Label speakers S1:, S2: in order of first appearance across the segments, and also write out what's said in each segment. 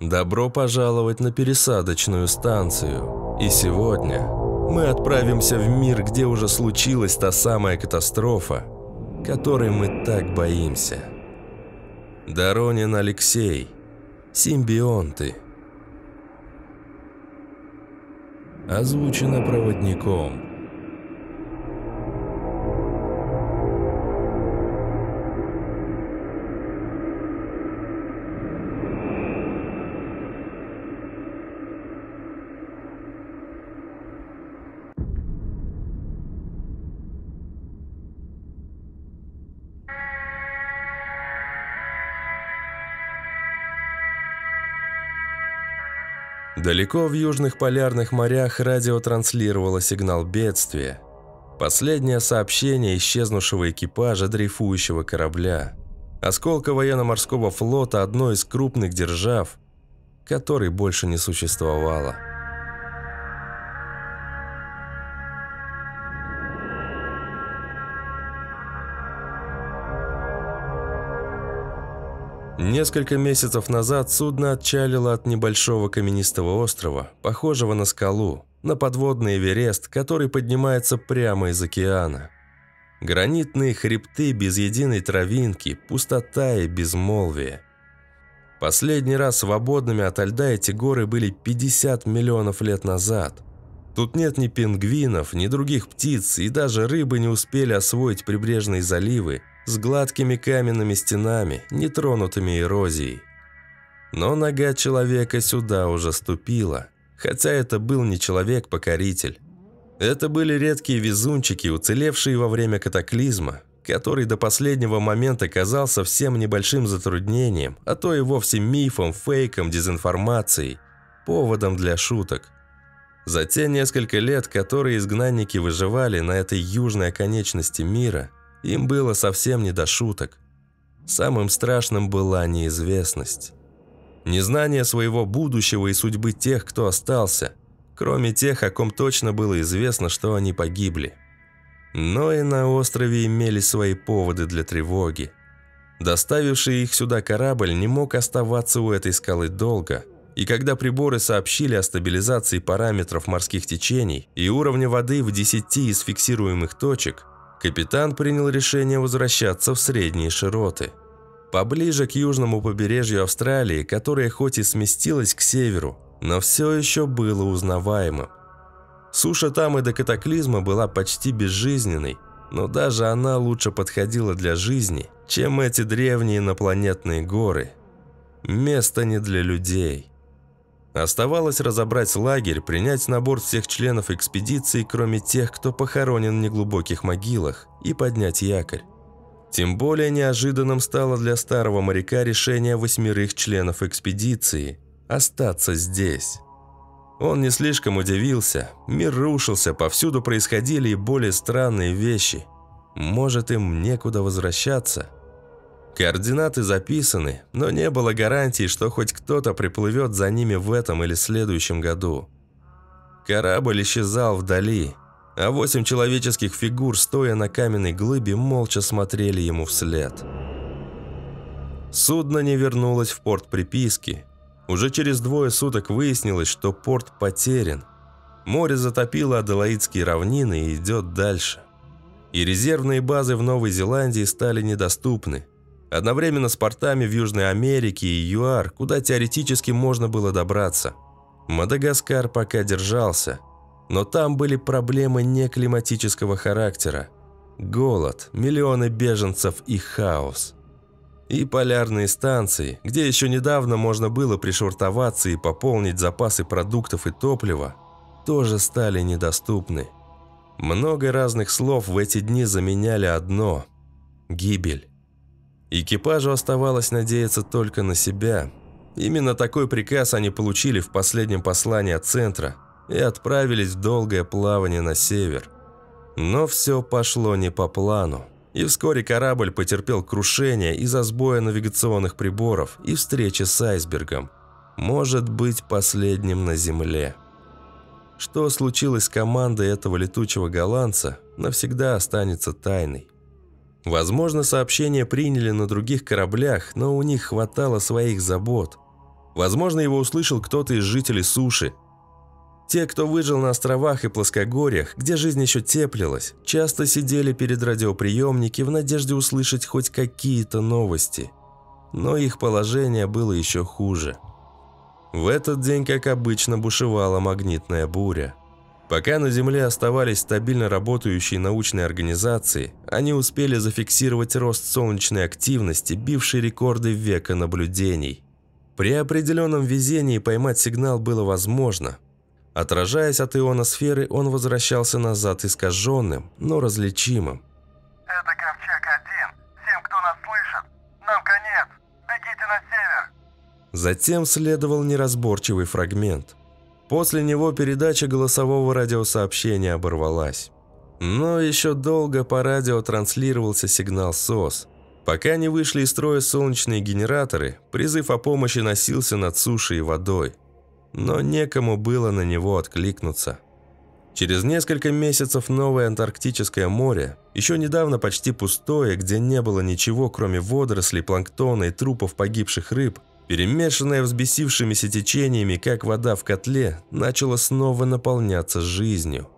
S1: Добро пожаловать на пересадочную станцию. И сегодня мы отправимся в мир, где уже случилась та самая катастрофа, которой мы так боимся. Доронин Алексей. Симбионты. Озвучено проводником. Далеко в южных полярных морях радио транслировало сигнал бедствия. Последнее сообщение исчезнувшего экипажа дрейфующего корабля. Осколка военно-морского флота одной из крупных держав, которой больше не существовало. Несколько месяцев назад судно отчалило от небольшого каменистого острова, похожего на скалу, на подводный Эверест, который поднимается прямо из океана. Гранитные хребты без единой травинки, пустота и безмолвие. Последний раз свободными от льда эти горы были 50 миллионов лет назад. Тут нет ни пингвинов, ни других птиц, и даже рыбы не успели освоить прибрежные заливы, с гладкими каменными стенами, нетронутыми эрозией. Но нога человека сюда уже ступила, хотя это был не человек-покоритель. Это были редкие везунчики, уцелевшие во время катаклизма, который до последнего момента казался всем небольшим затруднением, а то и вовсе мифом, фейком, дезинформацией, поводом для шуток. За те несколько лет, которые изгнанники выживали на этой южной оконечности мира, им было совсем не до шуток. Самым страшным была неизвестность. Незнание своего будущего и судьбы тех, кто остался, кроме тех, о ком точно было известно, что они погибли. Но и на острове имелись свои поводы для тревоги. Доставивший их сюда корабль не мог оставаться у этой скалы долго, и когда приборы сообщили о стабилизации параметров морских течений и уровня воды в 10 из фиксируемых точек, капитан принял решение возвращаться в средние широты. Поближе к южному побережью Австралии, которое хоть и сместилось к северу, но все еще было узнаваемым. Суша там и до катаклизма была почти безжизненной, но даже она лучше подходила для жизни, чем эти древние инопланетные горы. Место не для людей. Оставалось разобрать лагерь, принять на борт всех членов экспедиции, кроме тех, кто похоронен в неглубоких могилах, и поднять якорь. Тем более неожиданным стало для старого моряка решение восьмерых членов экспедиции – остаться здесь. Он не слишком удивился, мир рушился, повсюду происходили и более странные вещи. Может, им некуда возвращаться – Координаты записаны, но не было гарантии, что хоть кто-то приплывет за ними в этом или следующем году. Корабль исчезал вдали, а восемь человеческих фигур, стоя на каменной глыбе, молча смотрели ему вслед. Судно не вернулось в порт приписки. Уже через двое суток выяснилось, что порт потерян. Море затопило Аделаидские равнины и идет дальше. И резервные базы в Новой Зеландии стали недоступны – Одновременно с портами в Южной Америке и ЮАР, куда теоретически можно было добраться. Мадагаскар пока держался, но там были проблемы не климатического характера. Голод, миллионы беженцев и хаос. И полярные станции, где еще недавно можно было пришвартоваться и пополнить запасы продуктов и топлива, тоже стали недоступны. Много разных слов в эти дни заменяли одно – гибель. Экипажу оставалось надеяться только на себя. Именно такой приказ они получили в последнем послании от центра и отправились в долгое плавание на север. Но все пошло не по плану. И вскоре корабль потерпел крушение из-за сбоя навигационных приборов и встречи с айсбергом. Может быть, последним на Земле. Что случилось с командой этого летучего голландца, навсегда останется тайной. Возможно, сообщения приняли на других кораблях, но у них хватало своих забот. Возможно, его услышал кто-то из жителей суши. Те, кто выжил на островах и плоскогорьях, где жизнь еще теплилась, часто сидели перед радиоприемники в надежде услышать хоть какие-то новости. Но их положение было еще хуже. В этот день, как обычно, бушевала магнитная буря. Пока на Земле оставались стабильно работающие научные организации, они успели зафиксировать рост солнечной активности, бивший рекорды века наблюдений. При определенном везении поймать сигнал было возможно. Отражаясь от ионосферы, он возвращался назад искаженным, но различимым.
S2: «Это Ковчег-1. Всем, кто нас слышит, нам конец. Бегите на север!»
S1: Затем следовал неразборчивый фрагмент. После него передача голосового радиосообщения оборвалась. Но еще долго по радио транслировался сигнал СОС – Пока не вышли из строя солнечные генераторы, призыв о помощи носился над сушей и водой. Но некому было на него откликнуться. Через несколько месяцев новое Антарктическое море, еще недавно почти пустое, где не было ничего, кроме водорослей, планктона и трупов погибших рыб, перемешанное взбесившимися течениями, как вода в котле, начало снова наполняться жизнью.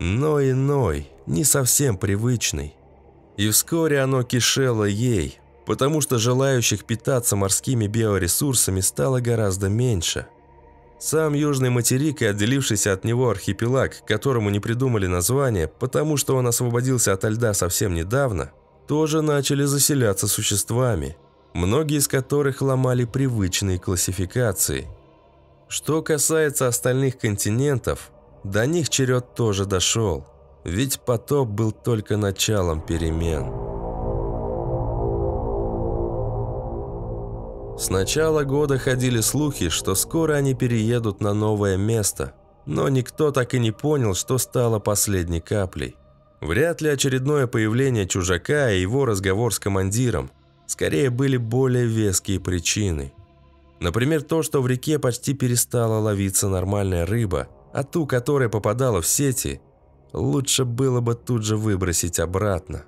S1: Но иной, не совсем привычный. И вскоре оно кишело ей, потому что желающих питаться морскими биоресурсами стало гораздо меньше. Сам Южный материк и отделившийся от него архипелаг, которому не придумали название, потому что он освободился от льда совсем недавно, тоже начали заселяться существами, многие из которых ломали привычные классификации. Что касается остальных континентов, до них черед тоже дошел. Ведь потоп был только началом перемен. С начала года ходили слухи, что скоро они переедут на новое место, но никто так и не понял, что стало последней каплей. Вряд ли очередное появление чужака и его разговор с командиром. Скорее были более веские причины. Например, то, что в реке почти перестала ловиться нормальная рыба, а ту, которая попадала в сети, лучше было бы тут же выбросить обратно.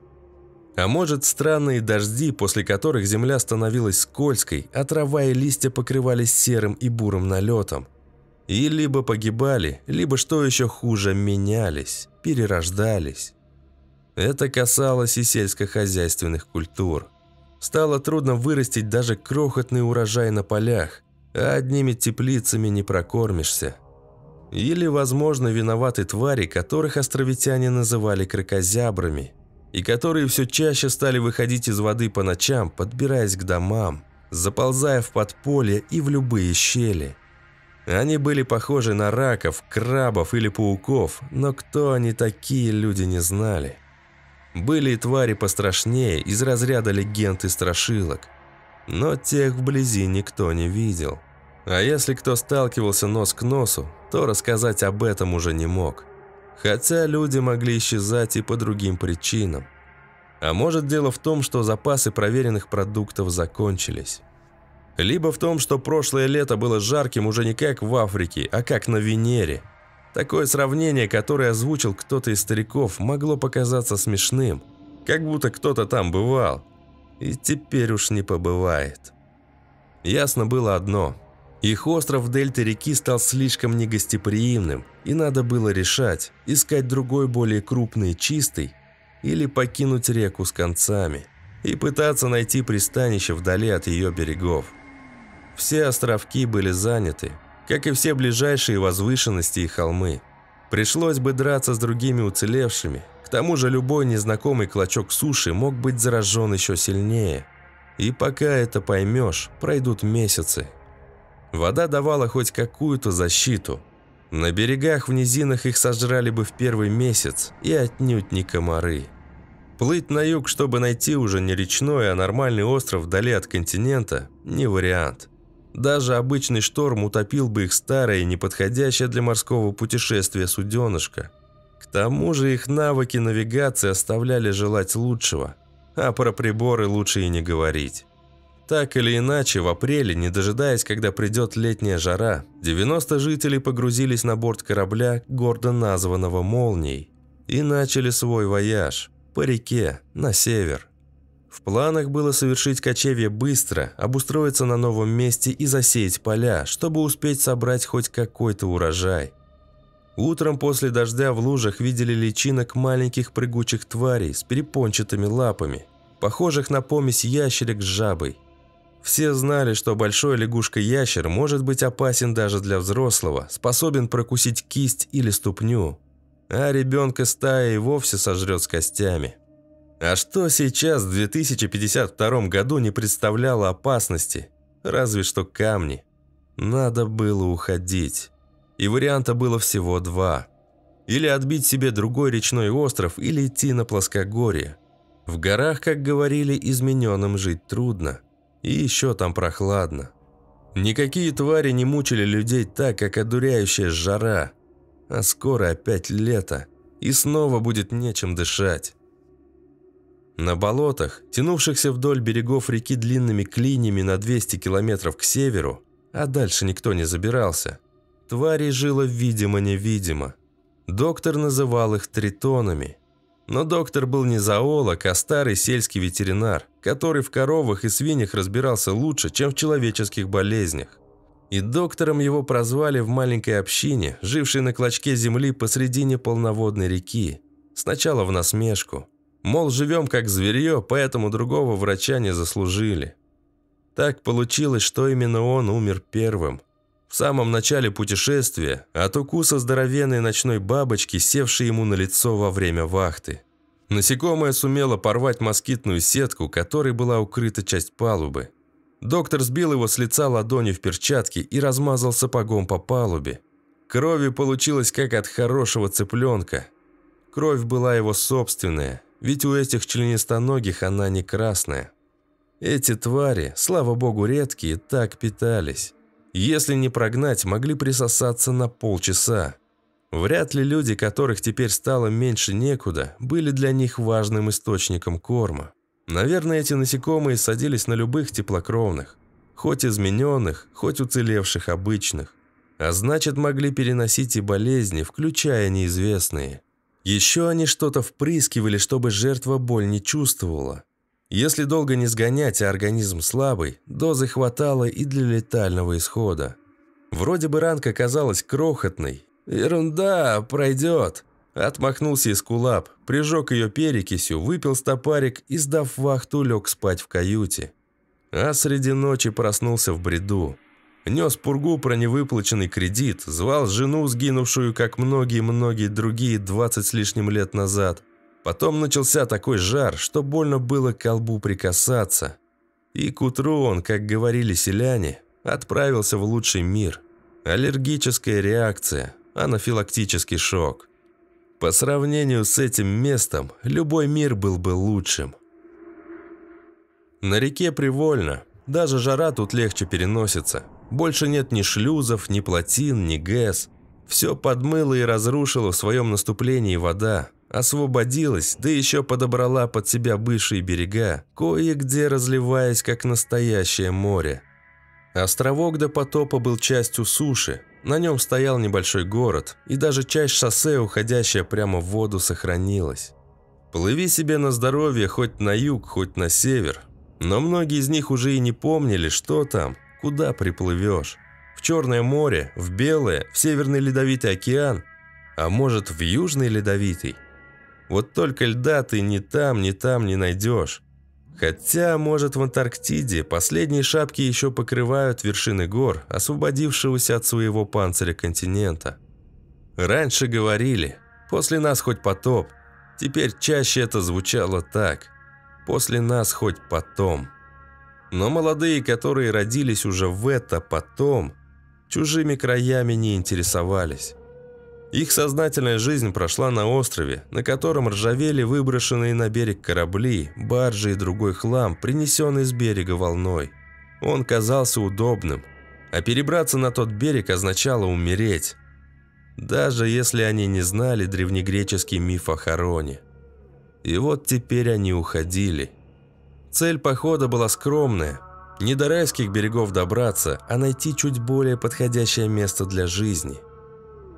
S1: А может, странные дожди, после которых земля становилась скользкой, а трава и листья покрывались серым и бурым налетом. И либо погибали, либо, что еще хуже, менялись, перерождались. Это касалось и сельскохозяйственных культур. Стало трудно вырастить даже крохотный урожай на полях, а одними теплицами не прокормишься. Или, возможно, виноваты твари, которых островитяне называли крокозябрами, и которые все чаще стали выходить из воды по ночам, подбираясь к домам, заползая в подполье и в любые щели. Они были похожи на раков, крабов или пауков, но кто они такие, люди не знали. Были и твари пострашнее, из разряда легенд и страшилок, но тех вблизи никто не видел. А если кто сталкивался нос к носу, то рассказать об этом уже не мог. Хотя люди могли исчезать и по другим причинам. А может дело в том, что запасы проверенных продуктов закончились. Либо в том, что прошлое лето было жарким уже не как в Африке, а как на Венере. Такое сравнение, которое озвучил кто-то из стариков, могло показаться смешным. Как будто кто-то там бывал. И теперь уж не побывает. Ясно было одно. Их остров в дельте реки стал слишком негостеприимным, и надо было решать, искать другой более крупный чистый или покинуть реку с концами и пытаться найти пристанище вдали от ее берегов. Все островки были заняты, как и все ближайшие возвышенности и холмы. Пришлось бы драться с другими уцелевшими, к тому же любой незнакомый клочок суши мог быть заражен еще сильнее. И пока это поймешь, пройдут месяцы, Вода давала хоть какую-то защиту. На берегах в низинах их сожрали бы в первый месяц, и отнюдь не комары. Плыть на юг, чтобы найти уже не речной, а нормальный остров вдали от континента – не вариант. Даже обычный шторм утопил бы их старое неподходящее для морского путешествия суденышко. К тому же их навыки навигации оставляли желать лучшего, а про приборы лучше и не говорить. Так или иначе, в апреле, не дожидаясь, когда придет летняя жара, 90 жителей погрузились на борт корабля, гордо названного «Молнией», и начали свой вояж по реке на север. В планах было совершить кочевье быстро, обустроиться на новом месте и засеять поля, чтобы успеть собрать хоть какой-то урожай. Утром после дождя в лужах видели личинок маленьких прыгучих тварей с перепончатыми лапами, похожих на помесь ящерик с жабой. Все знали, что большой лягушка-ящер может быть опасен даже для взрослого, способен прокусить кисть или ступню, а ребенка стая и вовсе сожрет с костями. А что сейчас, в 2052 году, не представляло опасности? Разве что камни. Надо было уходить. И варианта было всего два. Или отбить себе другой речной остров, или идти на плоскогорье. В горах, как говорили, измененным жить трудно. И еще там прохладно. Никакие твари не мучили людей так, как одуряющая жара. А скоро опять лето, и снова будет нечем дышать. На болотах, тянувшихся вдоль берегов реки длинными клиньями на 200 километров к северу, а дальше никто не забирался, тварей жило видимо-невидимо. Доктор называл их тритонами. Но доктор был не зоолог, а старый сельский ветеринар, который в коровах и свиньях разбирался лучше, чем в человеческих болезнях. И доктором его прозвали в маленькой общине, жившей на клочке земли посредине полноводной реки. Сначала в насмешку – Мол, живем как зверье, поэтому другого врача не заслужили. Так получилось, что именно он умер первым. В самом начале путешествия от укуса здоровенной ночной бабочки, севшей ему на лицо во время вахты. Насекомое сумело порвать москитную сетку, которой была укрыта часть палубы. Доктор сбил его с лица ладонью в перчатке и размазал сапогом по палубе. Крови получилось как от хорошего цыпленка. Кровь была его собственная, ведь у этих членистоногих она не красная. Эти твари, слава богу, редкие, так питались. Если не прогнать, могли присосаться на полчаса. Вряд ли люди, которых теперь стало меньше некуда, были для них важным источником корма. Наверное, эти насекомые садились на любых теплокровных, хоть измененных, хоть уцелевших обычных. А значит, могли переносить и болезни, включая неизвестные. Еще они что-то впрыскивали, чтобы жертва боль не чувствовала. Если долго не сгонять, а организм слабый, дозы хватало и для летального исхода. Вроде бы ранка казалась крохотной. «Ерунда, пройдет!» Отмахнулся Искулап, прижег ее перекисью, выпил стопарик и, сдав вахту, лег спать в каюте. А среди ночи проснулся в бреду. Нес пургу про невыплаченный кредит, звал жену, сгинувшую, как многие-многие другие, 20 с лишним лет назад. Потом начался такой жар, что больно было к колбу прикасаться. И к утру он, как говорили селяне, отправился в лучший мир. Аллергическая реакция, анафилактический шок. По сравнению с этим местом, любой мир был бы лучшим. На реке привольно, даже жара тут легче переносится. Больше нет ни шлюзов, ни плотин, ни ГЭС. Все подмыло и разрушило в своем наступлении вода. Освободилась, да еще подобрала под себя бывшие берега, кое-где разливаясь, как настоящее море. Островок до потопа был частью суши. На нем стоял небольшой город, и даже часть шоссе, уходящая прямо в воду, сохранилась. Плыви себе на здоровье хоть на юг, хоть на север. Но многие из них уже и не помнили, что там, Куда приплывешь? В Черное море, в Белое, в Северный Ледовитый океан, а может в Южный Ледовитый? Вот только льда ты ни там, ни там не найдешь. Хотя, может, в Антарктиде последние шапки еще покрывают вершины гор, освободившегося от своего панциря континента. Раньше говорили, после нас хоть потоп. Теперь чаще это звучало так. После нас хоть потом. Но молодые, которые родились уже в это потом, чужими краями не интересовались. Их сознательная жизнь прошла на острове, на котором ржавели выброшенные на берег корабли, баржи и другой хлам, принесенный с берега волной. Он казался удобным, а перебраться на тот берег означало умереть. Даже если они не знали древнегреческий миф о Хароне. И вот теперь они уходили – Цель похода была скромная. Не до райских берегов добраться, а найти чуть более подходящее место для жизни.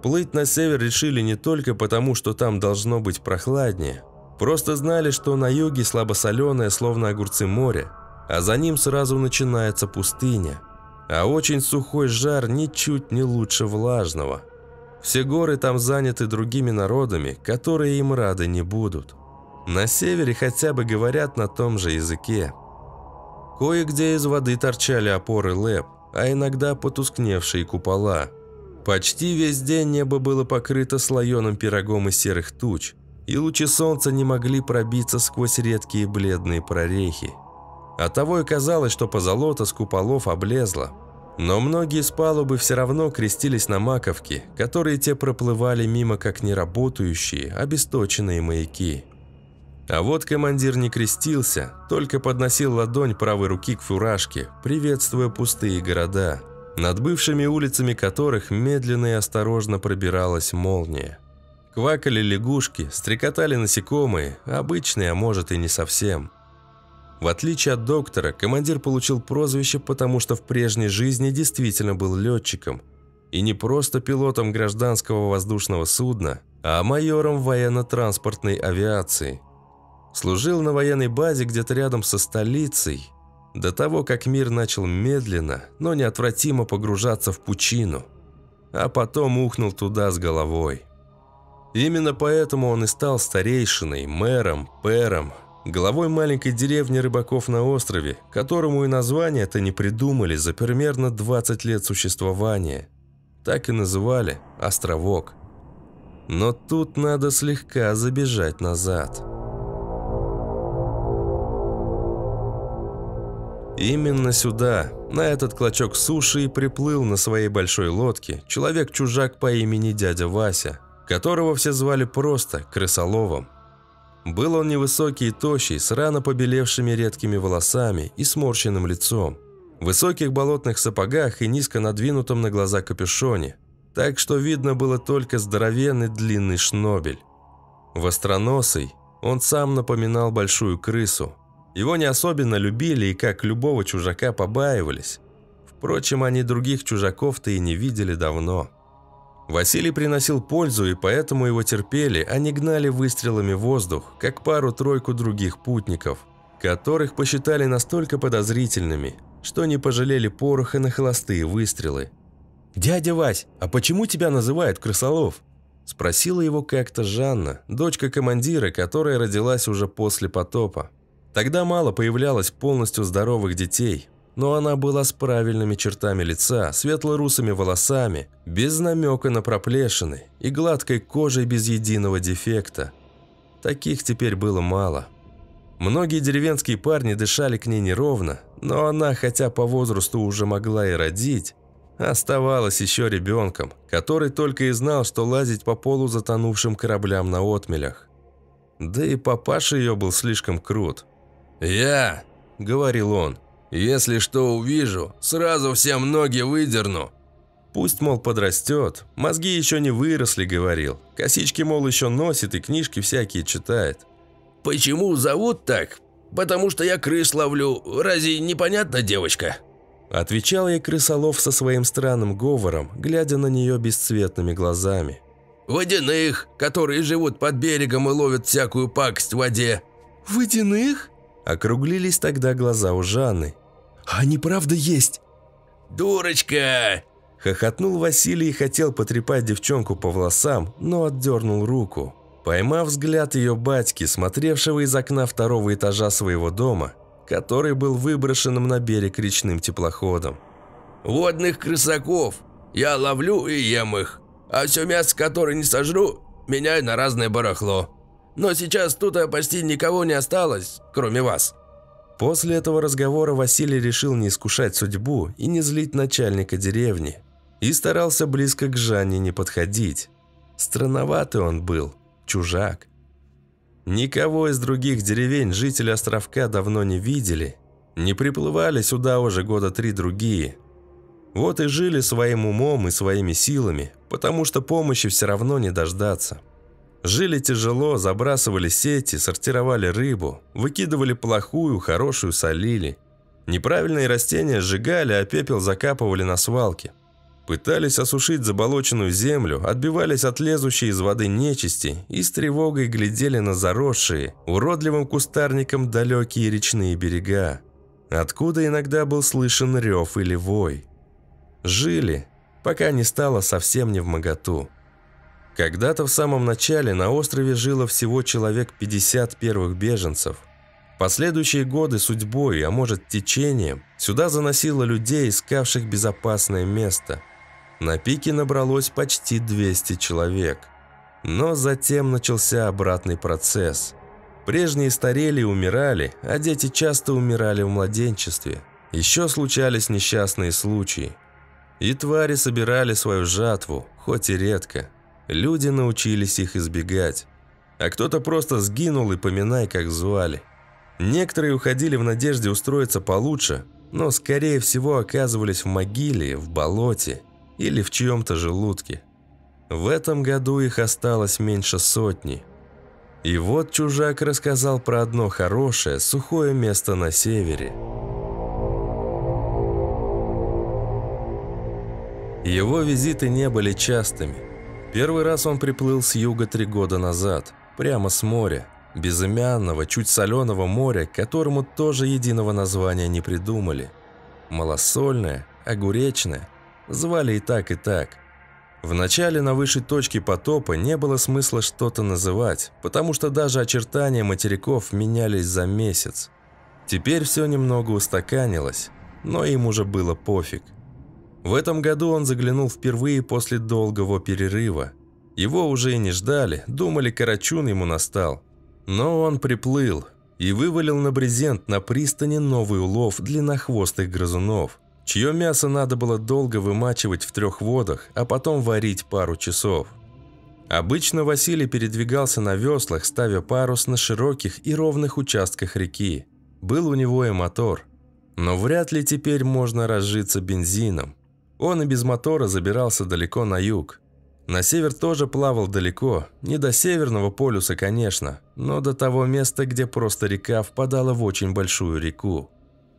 S1: Плыть на север решили не только потому, что там должно быть прохладнее. Просто знали, что на юге слабосоленое, словно огурцы моря, а за ним сразу начинается пустыня. А очень сухой жар ничуть не лучше влажного. Все горы там заняты другими народами, которые им рады не будут. На севере хотя бы говорят на том же языке. Кое-где из воды торчали опоры лэп, а иногда потускневшие купола. Почти весь день небо было покрыто слоеным пирогом из серых туч, и лучи солнца не могли пробиться сквозь редкие бледные прорехи. Оттого и казалось, что позолота с куполов облезла. Но многие с палубы все равно крестились на маковки, которые те проплывали мимо как неработающие, обесточенные маяки. А вот командир не крестился, только подносил ладонь правой руки к фуражке, приветствуя пустые города, над бывшими улицами которых медленно и осторожно пробиралась молния. Квакали лягушки, стрекотали насекомые, обычные, а может и не совсем. В отличие от доктора, командир получил прозвище, потому что в прежней жизни действительно был летчиком. И не просто пилотом гражданского воздушного судна, а майором военно-транспортной авиации. Служил на военной базе где-то рядом со столицей, до того, как мир начал медленно, но неотвратимо погружаться в пучину, а потом ухнул туда с головой. Именно поэтому он и стал старейшиной, мэром, пэром, главой маленькой деревни рыбаков на острове, которому и название-то не придумали за примерно 20 лет существования. Так и называли – «Островок». Но тут надо слегка забежать назад. Именно сюда, на этот клочок суши и приплыл на своей большой лодке человек-чужак по имени дядя Вася, которого все звали просто крысоловом. Был он невысокий и тощий, с рано побелевшими редкими волосами и сморщенным лицом, в высоких болотных сапогах и низко надвинутом на глаза капюшоне, так что видно было только здоровенный длинный шнобель. Востроносый, он сам напоминал большую крысу. Его не особенно любили и, как любого чужака, побаивались. Впрочем, они других чужаков-то и не видели давно. Василий приносил пользу, и поэтому его терпели, а не гнали выстрелами в воздух, как пару-тройку других путников, которых посчитали настолько подозрительными, что не пожалели пороха на холостые выстрелы. «Дядя Вась, а почему тебя называют крысолов?» Спросила его как-то Жанна, дочка командира, которая родилась уже после потопа. Тогда мало появлялось полностью здоровых детей, но она была с правильными чертами лица, светло-русыми волосами, без намека на проплешины и гладкой кожей без единого дефекта. Таких теперь было мало. Многие деревенские парни дышали к ней неровно, но она, хотя по возрасту уже могла и родить, оставалась еще ребенком, который только и знал, что лазить по полу затонувшим кораблям на отмелях. Да и папаша ее был слишком крут. «Я», — говорил он, если что увижу, сразу всем ноги выдерну». Пусть, мол, подрастет. Мозги еще не выросли, говорил. Косички, мол, еще носит и книжки всякие читает.
S3: «Почему зовут так? Потому что я крыс ловлю. Разве непонятно, девочка?»
S1: Отвечал ей крысолов со своим странным говором, глядя на нее бесцветными глазами.
S3: «Водяных, которые живут под берегом и ловят всякую пакость в воде».
S1: «Водяных?» Округлились тогда глаза у Жанны.
S3: А они правда есть?» «Дурочка!»
S1: Хохотнул Василий и хотел потрепать девчонку по волосам, но отдернул руку. Поймав взгляд ее батьки, смотревшего из окна второго этажа своего дома, который был выброшенным на берег речным теплоходом.
S3: «Водных крысаков! Я ловлю и ем их, а все мясо, которое не сожру, меняю на разное барахло. Но сейчас тут почти никого не осталось, кроме вас».
S1: После этого разговора Василий решил не искушать судьбу и не злить начальника деревни. И старался близко к Жанне не подходить. Странноватый он был, чужак. Никого из других деревень жители островка давно не видели. Не приплывали сюда уже года три другие. Вот и жили своим умом и своими силами, потому что помощи все равно не дождаться. Жили тяжело, забрасывали сети, сортировали рыбу, выкидывали плохую, хорошую солили. Неправильные растения сжигали, а пепел закапывали на свалке. Пытались осушить заболоченную землю, отбивались от лезущей из воды нечисти и с тревогой глядели на заросшие, уродливым кустарником далекие речные берега, откуда иногда был слышен рев или вой. Жили, пока не стало совсем не в моготу. Когда-то в самом начале на острове жило всего человек 50 первых беженцев. Последующие годы судьбой, а может течением, сюда заносило людей, искавших безопасное место – на пике набралось почти 200 человек. Но затем начался обратный процесс. Прежние старели и умирали, а дети часто умирали в младенчестве. Еще случались несчастные случаи. И твари собирали свою жатву, хоть и редко. Люди научились их избегать. А кто-то просто сгинул и поминай, как звали. Некоторые уходили в надежде устроиться получше, но скорее всего оказывались в могиле, в болоте или в чьем-то желудке. В этом году их осталось меньше сотни. И вот чужак рассказал про одно хорошее, сухое место на севере. Его визиты не были частыми. Первый раз он приплыл с юга три года назад, прямо с моря, безымянного, чуть соленого моря, которому тоже единого названия не придумали. Малосольное, огуречное, Звали и так, и так. Вначале на высшей точке потопа не было смысла что-то называть, потому что даже очертания материков менялись за месяц. Теперь все немного устаканилось, но им уже было пофиг. В этом году он заглянул впервые после долгого перерыва. Его уже и не ждали, думали, Карачун ему настал. Но он приплыл и вывалил на брезент на пристани новый улов длиннохвостых грызунов – чье мясо надо было долго вымачивать в трех водах, а потом варить пару часов. Обычно Василий передвигался на веслах, ставя парус на широких и ровных участках реки. Был у него и мотор. Но вряд ли теперь можно разжиться бензином. Он и без мотора забирался далеко на юг. На север тоже плавал далеко, не до Северного полюса, конечно, но до того места, где просто река впадала в очень большую реку.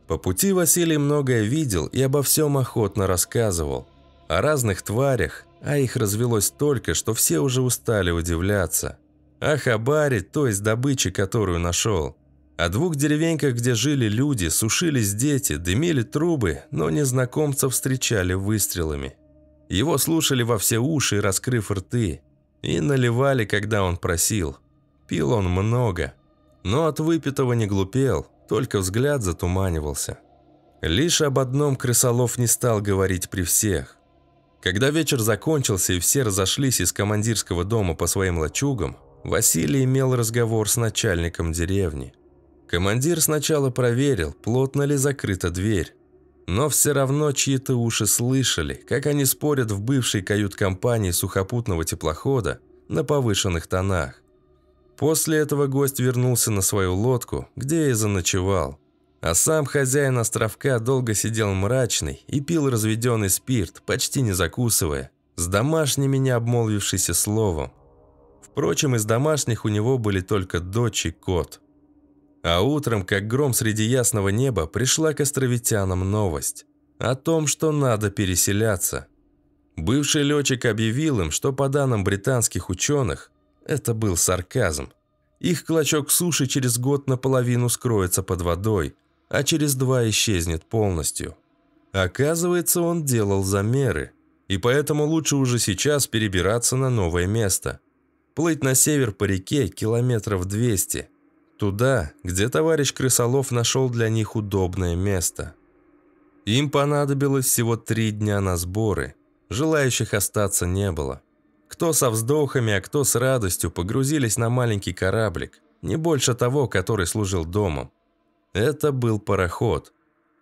S1: По пути Василий многое видел и обо всем охотно рассказывал. О разных тварях, а их развелось столько, что все уже устали удивляться. О хабаре, то есть добыче, которую нашел. О двух деревеньках, где жили люди, сушились дети, дымили трубы, но незнакомцев встречали выстрелами. Его слушали во все уши, раскрыв рты, и наливали, когда он просил. Пил он много, но от выпитого не глупел, только взгляд затуманивался. Лишь об одном крысолов не стал говорить при всех. Когда вечер закончился и все разошлись из командирского дома по своим лачугам, Василий имел разговор с начальником деревни. Командир сначала проверил, плотно ли закрыта дверь. Но все равно чьи-то уши слышали, как они спорят в бывшей кают-компании сухопутного теплохода на повышенных тонах. После этого гость вернулся на свою лодку, где и заночевал. А сам хозяин островка долго сидел мрачный и пил разведенный спирт, почти не закусывая, с домашними не обмолвившийся словом. Впрочем, из домашних у него были только дочь и кот. А утром, как гром среди ясного неба, пришла к островитянам новость о том, что надо переселяться. Бывший летчик объявил им, что по данным британских ученых, это был сарказм. Их клочок суши через год наполовину скроется под водой, а через два исчезнет полностью. Оказывается, он делал замеры, и поэтому лучше уже сейчас перебираться на новое место. Плыть на север по реке километров 200. Туда, где товарищ Крысолов нашел для них удобное место. Им понадобилось всего три дня на сборы. Желающих остаться не было. Кто со вздохами, а кто с радостью погрузились на маленький кораблик, не больше того, который служил домом. Это был пароход.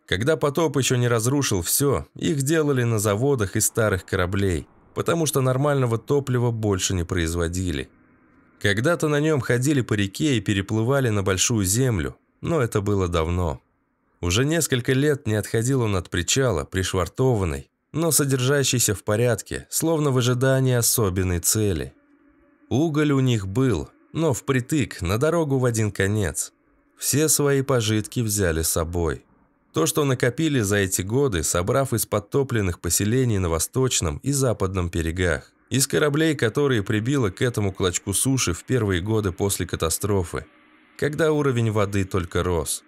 S1: Когда потоп еще не разрушил все, их делали на заводах из старых кораблей, потому что нормального топлива больше не производили. Когда-то на нем ходили по реке и переплывали на большую землю, но это было давно. Уже несколько лет не отходил он от причала, пришвартованный, но содержащийся в порядке, словно в ожидании особенной цели. Уголь у них был, но впритык, на дорогу в один конец. Все свои пожитки взяли с собой. То, что накопили за эти годы, собрав из подтопленных поселений на восточном и западном берегах. Из кораблей, которые прибило к этому клочку суши в первые годы после катастрофы, когда уровень воды только рос.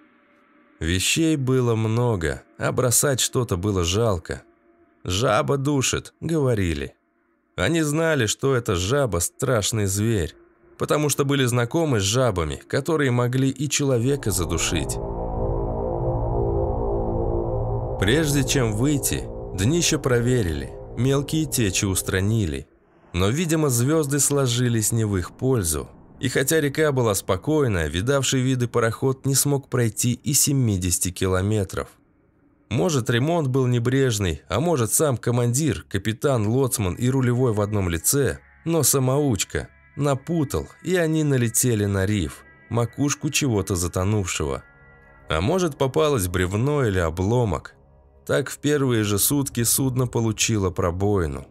S1: Вещей было много, а бросать что-то было жалко. «Жаба душит», — говорили. Они знали, что эта жаба – страшный зверь, потому что были знакомы с жабами, которые могли и человека задушить. Прежде чем выйти, днище проверили, мелкие течи устранили. Но, видимо, звезды сложились не в их пользу. И хотя река была спокойная, видавший виды пароход не смог пройти и 70 километров. Может, ремонт был небрежный, а может, сам командир, капитан, лоцман и рулевой в одном лице, но самоучка, напутал, и они налетели на риф, макушку чего-то затонувшего. А может, попалось бревно или обломок. Так в первые же сутки судно получило пробоину.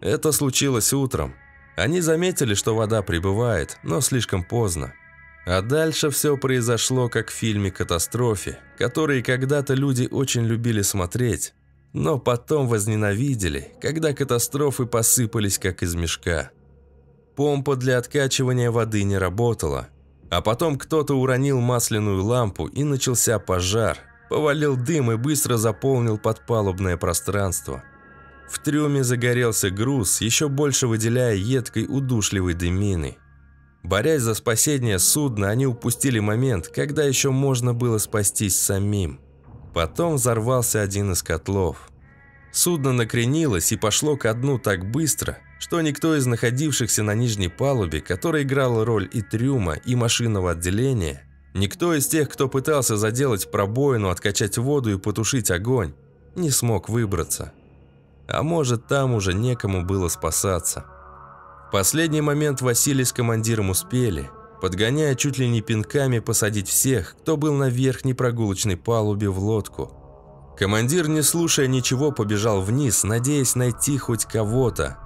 S1: Это случилось утром. Они заметили, что вода прибывает, но слишком поздно. А дальше все произошло, как в фильме «Катастрофе», который когда-то люди очень любили смотреть, но потом возненавидели, когда катастрофы посыпались как из мешка. Помпа для откачивания воды не работала, а потом кто-то уронил масляную лампу и начался пожар, повалил дым и быстро заполнил подпалубное пространство. В трюме загорелся груз, еще больше выделяя едкой удушливой дыминой. Борясь за спасение судна, они упустили момент, когда еще можно было спастись самим. Потом взорвался один из котлов. Судно накренилось и пошло ко дну так быстро, что никто из находившихся на нижней палубе, который играл роль и трюма, и машинного отделения, никто из тех, кто пытался заделать пробоину, откачать воду и потушить огонь, не смог выбраться. А может, там уже некому было спасаться последний момент Василий с командиром успели, подгоняя чуть ли не пинками посадить всех, кто был на верхней прогулочной палубе в лодку. Командир, не слушая ничего, побежал вниз, надеясь найти хоть кого-то.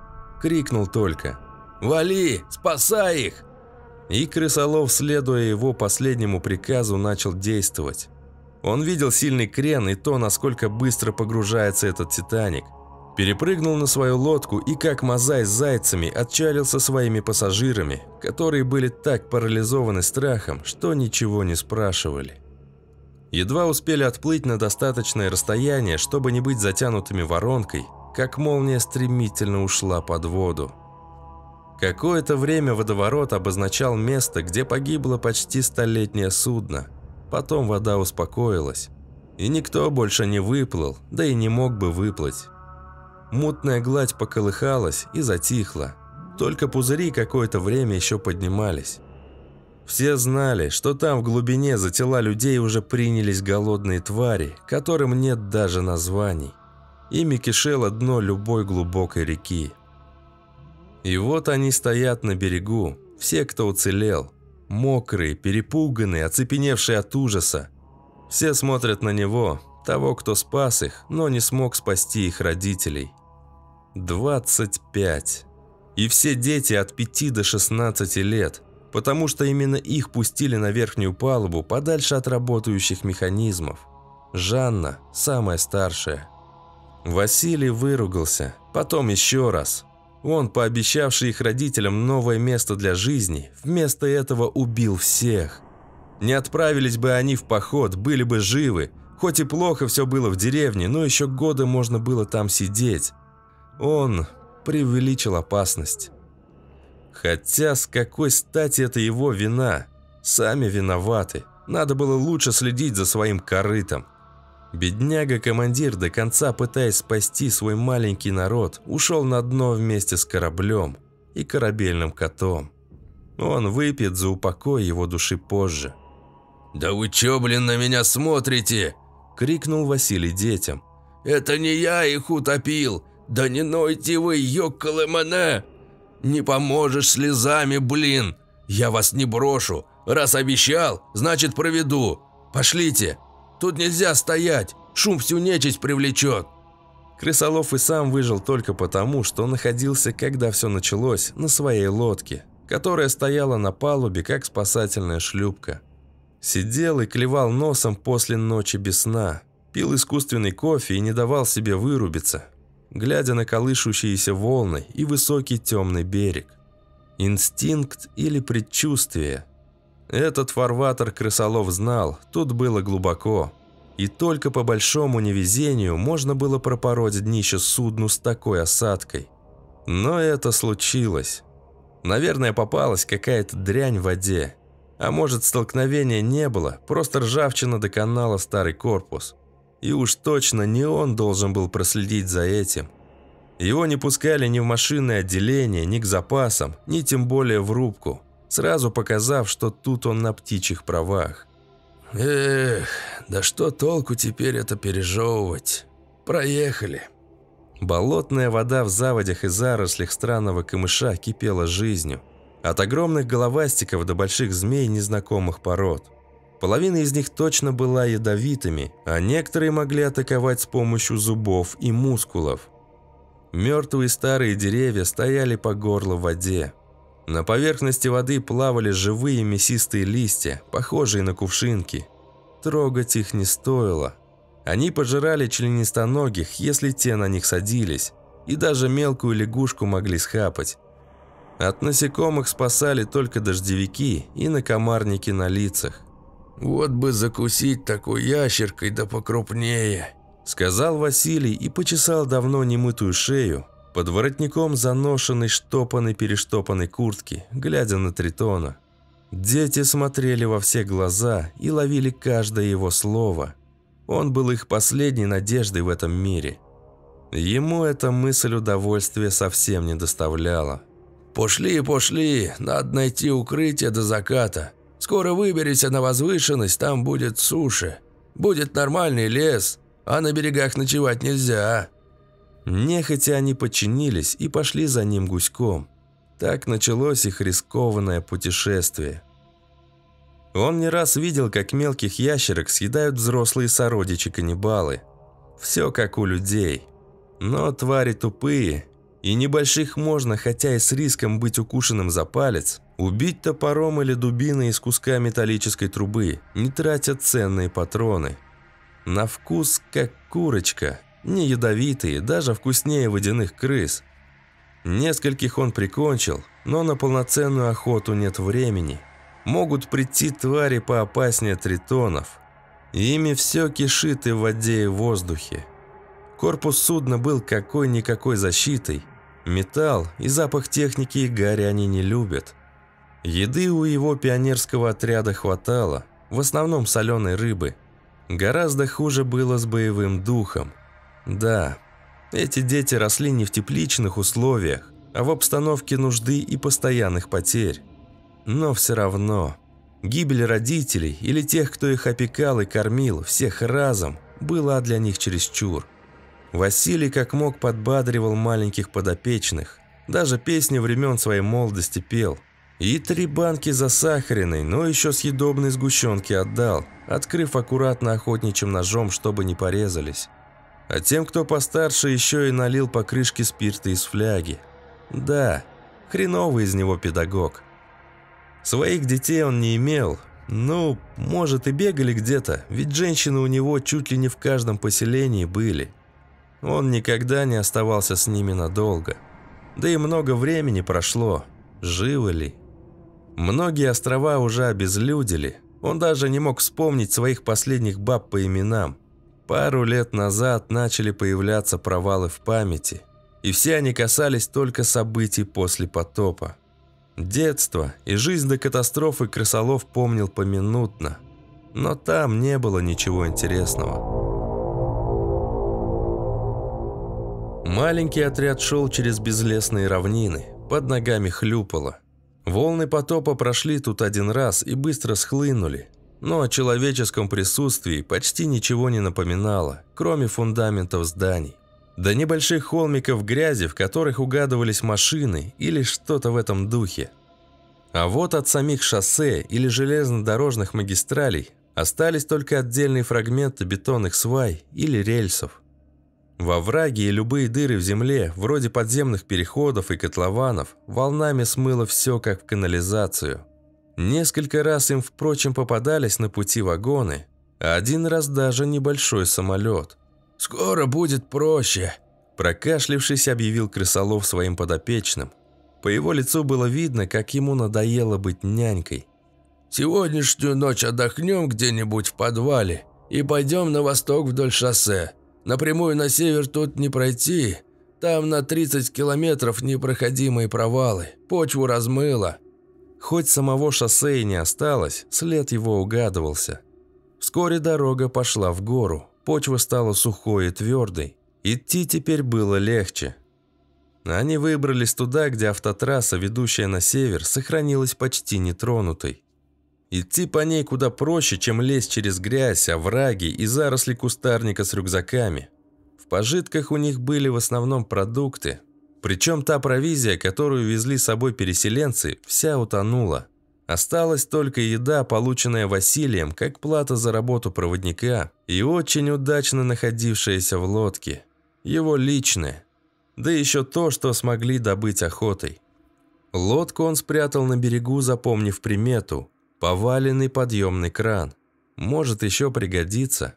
S1: Крикнул только «Вали! Спасай их!» И Крысолов, следуя его последнему приказу, начал действовать. Он видел сильный крен и то, насколько быстро погружается этот «Титаник» перепрыгнул на свою лодку и, как мозай с зайцами, отчалил со своими пассажирами, которые были так парализованы страхом, что ничего не спрашивали. Едва успели отплыть на достаточное расстояние, чтобы не быть затянутыми воронкой, как молния стремительно ушла под воду. Какое-то время водоворот обозначал место, где погибло почти столетнее судно. Потом вода успокоилась. И никто больше не выплыл, да и не мог бы выплыть. Мутная гладь поколыхалась и затихла. Только пузыри какое-то время еще поднимались. Все знали, что там в глубине за тела людей уже принялись голодные твари, которым нет даже названий. Ими кишело дно любой глубокой реки. И вот они стоят на берегу, все, кто уцелел. Мокрые, перепуганные, оцепеневшие от ужаса. Все смотрят на него, того, кто спас их, но не смог спасти их родителей. 25. И все дети от 5 до 16 лет, потому что именно их пустили на верхнюю палубу подальше от работающих механизмов. Жанна – самая старшая. Василий выругался, потом еще раз. Он, пообещавший их родителям новое место для жизни, вместо этого убил всех. Не отправились бы они в поход, были бы живы, хоть и плохо все было в деревне, но еще годы можно было там сидеть. Он преувеличил опасность. Хотя с какой стати это его вина? Сами виноваты. Надо было лучше следить за своим корытом. Бедняга-командир, до конца пытаясь спасти свой маленький народ, ушел на дно вместе с кораблем и корабельным котом. Он выпьет за упокой его души позже.
S3: «Да вы чё, блин, на меня смотрите?»
S1: – крикнул Василий детям.
S3: «Это не я их утопил! «Да не нойте вы, ёккалы мене! Не поможешь слезами, блин! Я вас не брошу! Раз обещал, значит проведу! Пошлите! Тут нельзя стоять! Шум всю нечисть привлечет!»
S1: Крысолов и сам выжил только потому, что находился, когда все началось, на своей лодке, которая стояла на палубе, как спасательная шлюпка. Сидел и клевал носом после ночи без сна. Пил искусственный кофе и не давал себе вырубиться, глядя на колышущиеся волны и высокий темный берег. Инстинкт или предчувствие? Этот фарватер крысолов знал, тут было глубоко. И только по большому невезению можно было пропороть днище судну с такой осадкой. Но это случилось. Наверное, попалась какая-то дрянь в воде. А может, столкновения не было, просто ржавчина доконала старый корпус. И уж точно не он должен был проследить за этим. Его не пускали ни в машинное отделение, ни к запасам, ни тем более в рубку, сразу показав, что тут он на птичьих правах.
S3: Эх, да что толку теперь это пережевывать? Проехали.
S1: Болотная вода в заводях и зарослях странного камыша кипела жизнью. От огромных головастиков до больших змей незнакомых пород. Половина из них точно была ядовитыми, а некоторые могли атаковать с помощью зубов и мускулов. Мертвые старые деревья стояли по горло в воде. На поверхности воды плавали живые мясистые листья, похожие на кувшинки. Трогать их не стоило. Они пожирали членистоногих, если те на них садились, и даже мелкую лягушку могли схапать. От насекомых спасали только дождевики и накомарники на лицах.
S3: «Вот бы закусить такой ящеркой да покрупнее»,
S1: Сказал Василий и почесал давно немытую шею, под воротником заношенной штопанной-перештопанной куртки, глядя на Тритона. Дети смотрели во все глаза и ловили каждое его слово. Он был их последней надеждой в этом мире. Ему эта мысль удовольствия совсем не доставляла.
S3: «Пошли, пошли, надо найти укрытие до заката. Скоро выберемся на возвышенность, там будет суше. Будет нормальный лес, а на берегах ночевать нельзя».
S1: Нехотя они подчинились и пошли за ним гуськом. Так началось их рискованное путешествие. Он не раз видел, как мелких ящерок съедают взрослые сородичи-каннибалы. Все как у людей. Но твари тупые, и небольших можно, хотя и с риском быть укушенным за палец, убить топором или дубиной из куска металлической трубы, не тратя ценные патроны. На вкус как курочка, не ядовитые, даже вкуснее водяных крыс. Нескольких он прикончил, но на полноценную охоту нет времени. Могут прийти твари поопаснее тритонов. ими все кишит и в воде, и в воздухе. Корпус судна был какой-никакой защитой. Металл и запах техники и гари они не любят. Еды у его пионерского отряда хватало, в основном соленой рыбы. Гораздо хуже было с боевым духом. Да, эти дети росли не в тепличных условиях, а в обстановке нужды и постоянных потерь. Но все равно, гибель родителей или тех, кто их опекал и кормил, всех разом, была для них чересчур. Василий как мог подбадривал маленьких подопечных. Даже песни времен своей молодости пел. И три банки засахаренной, но еще съедобной сгущенки отдал, открыв аккуратно охотничьим ножом, чтобы не порезались. А тем, кто постарше, еще и налил по крышке спирта из фляги. Да, хреновый из него педагог. Своих детей он не имел. Ну, может и бегали где-то, ведь женщины у него чуть ли не в каждом поселении были. Он никогда не оставался с ними надолго. Да и много времени прошло. Живы ли? Многие острова уже обезлюдили. Он даже не мог вспомнить своих последних баб по именам. Пару лет назад начали появляться провалы в памяти. И все они касались только событий после потопа. Детство и жизнь до катастрофы крысолов помнил поминутно. Но там не было ничего интересного. Маленький отряд шел через безлесные равнины, под ногами хлюпало. Волны потопа прошли тут один раз и быстро схлынули, но о человеческом присутствии почти ничего не напоминало, кроме фундаментов зданий. До небольших холмиков грязи, в которых угадывались машины или что-то в этом духе. А вот от самих шоссе или железнодорожных магистралей остались только отдельные фрагменты бетонных свай или рельсов. Во враге и любые дыры в земле, вроде подземных переходов и котлованов, волнами смыло все, как в канализацию. Несколько раз им, впрочем, попадались на пути вагоны, а один раз даже небольшой самолет.
S3: «Скоро будет проще», –
S1: прокашлившись, объявил крысолов своим подопечным. По его лицу было видно, как ему надоело быть нянькой.
S3: «Сегодняшнюю ночь отдохнем где-нибудь в подвале и пойдем на восток вдоль шоссе. Напрямую на север тут не пройти, там на 30 километров непроходимые провалы, почву размыло».
S1: Хоть самого шоссе и не осталось, след его угадывался. Вскоре дорога пошла в гору, почва стала сухой и твердой. Идти теперь было легче. Они выбрались туда, где автотрасса, ведущая на север, сохранилась почти нетронутой. Идти по ней куда проще, чем лезть через грязь, овраги и заросли кустарника с рюкзаками. В пожитках у них были в основном продукты, причем та провизия, которую везли с собой переселенцы, вся утонула. Осталась только еда, полученная Василием, как плата за работу проводника, и очень удачно находившаяся в лодке. Его личная. Да еще то, что смогли добыть охотой. Лодку он спрятал на берегу, запомнив примету – поваленный подъемный кран. Может еще пригодится.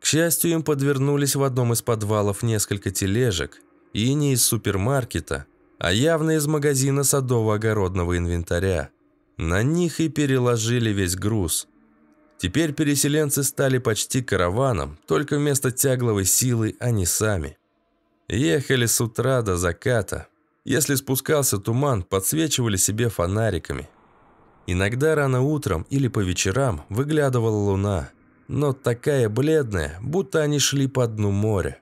S1: К счастью, им подвернулись в одном из подвалов несколько тележек – и не из супермаркета, а явно из магазина садово-огородного инвентаря. На них и переложили весь груз. Теперь переселенцы стали почти караваном, только вместо тягловой силы они сами. Ехали с утра до заката. Если спускался туман, подсвечивали себе фонариками. Иногда рано утром или по вечерам выглядывала луна, но такая бледная, будто они шли по дну моря.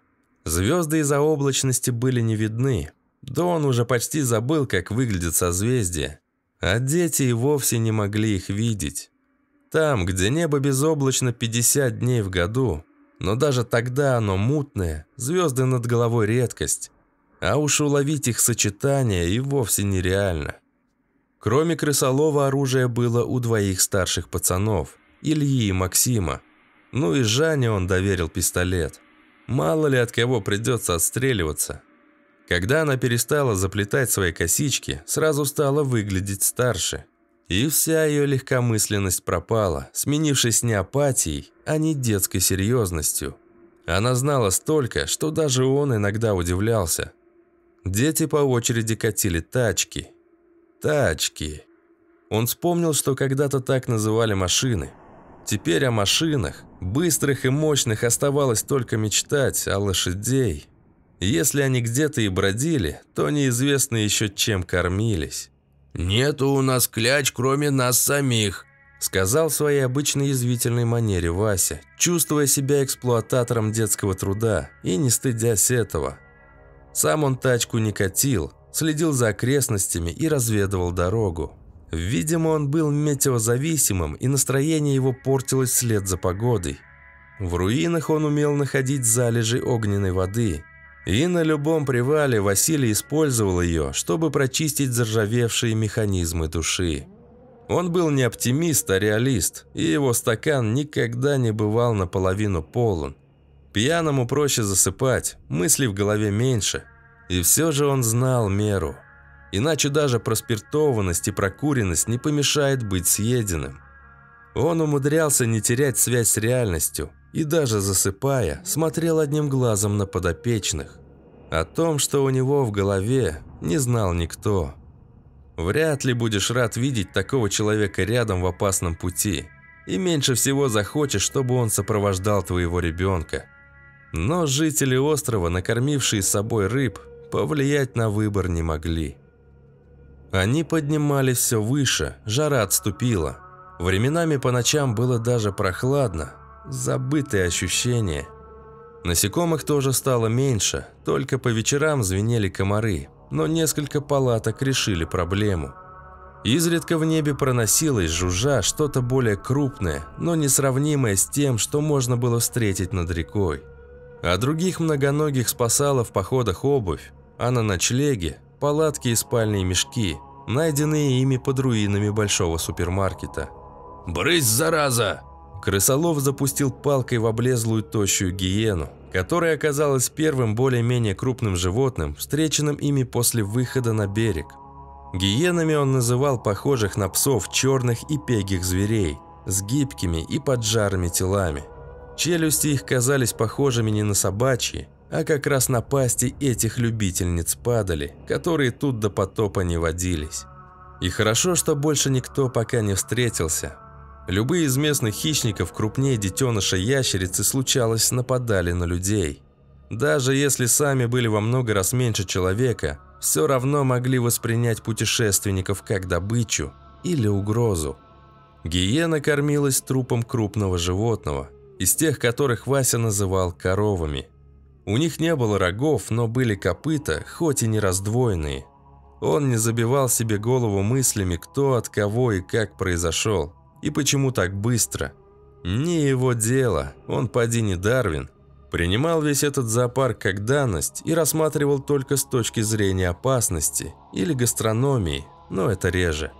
S1: Звезды из-за облачности были не видны. Да он уже почти забыл, как выглядят созвездия. А дети и вовсе не могли их видеть. Там, где небо безоблачно 50 дней в году, но даже тогда оно мутное, звезды над головой редкость. А уж уловить их сочетание и вовсе нереально. Кроме крысолова оружие было у двоих старших пацанов, Ильи и Максима. Ну и Жанне он доверил пистолет. Мало ли от кого придется отстреливаться. Когда она перестала заплетать свои косички, сразу стала выглядеть старше. И вся ее легкомысленность пропала, сменившись не апатией, а не детской серьезностью. Она знала столько, что даже он иногда удивлялся. Дети по очереди катили тачки. Тачки. Он вспомнил, что когда-то так называли машины. Теперь о машинах, быстрых и мощных, оставалось только мечтать, а лошадей... Если они где-то и бродили, то неизвестно еще чем кормились.
S3: «Нету у нас кляч, кроме нас самих»,
S1: сказал в своей обычной язвительной манере Вася, чувствуя себя эксплуататором детского труда и не стыдясь этого. Сам он тачку не катил, следил за окрестностями и разведывал дорогу. Видимо, он был метеозависимым, и настроение его портилось вслед за погодой. В руинах он умел находить залежи огненной воды, и на любом привале Василий использовал ее, чтобы прочистить заржавевшие механизмы души. Он был не оптимист, а реалист, и его стакан никогда не бывал наполовину полон. Пьяному проще засыпать, мыслей в голове меньше, и все же он знал меру – Иначе даже проспиртованность и прокуренность не помешает быть съеденным. Он умудрялся не терять связь с реальностью и даже засыпая, смотрел одним глазом на подопечных. О том, что у него в голове, не знал никто. Вряд ли будешь рад видеть такого человека рядом в опасном пути. И меньше всего захочешь, чтобы он сопровождал твоего ребенка. Но жители острова, накормившие собой рыб, повлиять на выбор не могли. Они поднимались все выше, жара отступила. Временами по ночам было даже прохладно. Забытые ощущения. Насекомых тоже стало меньше, только по вечерам звенели комары, но несколько палаток решили проблему. Изредка в небе проносилось, жужжа, что-то более крупное, но несравнимое с тем, что можно было встретить над рекой. А других многоногих спасала в походах обувь, а на ночлеге Палатки и спальные мешки, найденные ими под руинами большого супермаркета.
S3: «Брысь, зараза!»
S1: Крысолов запустил палкой в облезлую тощую гиену, которая оказалась первым более-менее крупным животным, встреченным ими после выхода на берег. Гиенами он называл похожих на псов черных и пегих зверей, с гибкими и поджарыми телами. Челюсти их казались похожими не на собачьи, а как раз на пасти этих любительниц падали, которые тут до потопа не водились. И хорошо, что больше никто пока не встретился. Любые из местных хищников крупнее детеныша ящерицы случалось нападали на людей. Даже если сами были во много раз меньше человека, все равно могли воспринять путешественников как добычу или угрозу. Гиена кормилась трупом крупного животного, из тех, которых Вася называл коровами. У них не было рогов, но были копыта, хоть и не раздвоенные. Он не забивал себе голову мыслями, кто от кого и как произошел, и почему так быстро. Не его дело, он поди не Дарвин. Принимал весь этот зоопарк как данность и рассматривал только с точки зрения опасности или гастрономии, но это реже.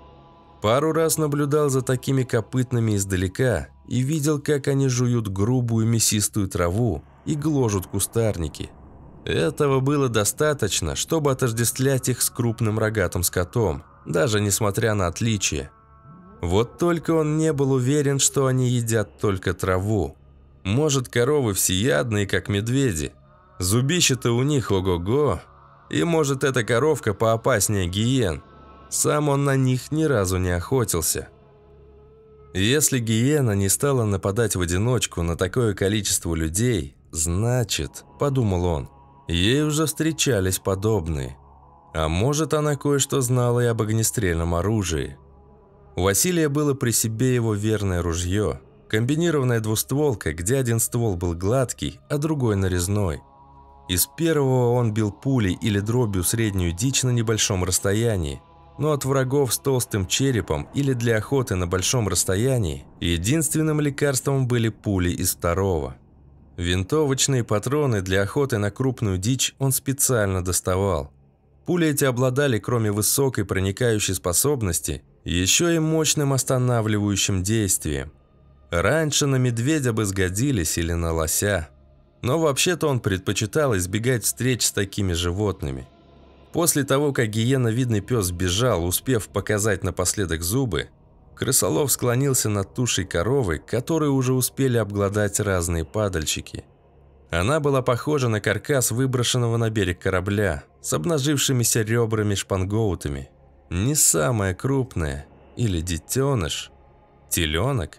S1: Пару раз наблюдал за такими копытными издалека и видел, как они жуют грубую мясистую траву и гложут кустарники. Этого было достаточно, чтобы отождествлять их с крупным рогатым скотом, даже несмотря на отличия. Вот только он не был уверен, что они едят только траву. Может, коровы всеядные, как медведи. Зубище-то у них ого-го. И может, эта коровка поопаснее гиен. Сам он на них ни разу не охотился. Если гиена не стала нападать в одиночку на такое количество людей, значит, подумал он, ей уже встречались подобные. А может, она кое-что знала и об огнестрельном оружии. У Василия было при себе его верное ружье, комбинированная двустволка, где один ствол был гладкий, а другой нарезной. Из первого он бил пулей или дробью среднюю дичь на небольшом расстоянии, но от врагов с толстым черепом или для охоты на большом расстоянии единственным лекарством были пули из второго. Винтовочные патроны для охоты на крупную дичь он специально доставал. Пули эти обладали, кроме высокой проникающей способности, еще и мощным останавливающим действием. Раньше на медведя бы сгодились или на лося. Но вообще-то он предпочитал избегать встреч с такими животными – После того, как гиена-видный пес бежал, успев показать напоследок зубы, крысолов склонился над тушей коровы, которую уже успели обглодать разные падальщики. Она была похожа на каркас выброшенного на берег корабля с обнажившимися ребрами-шпангоутами. Не самая крупная, или детеныш, теленок,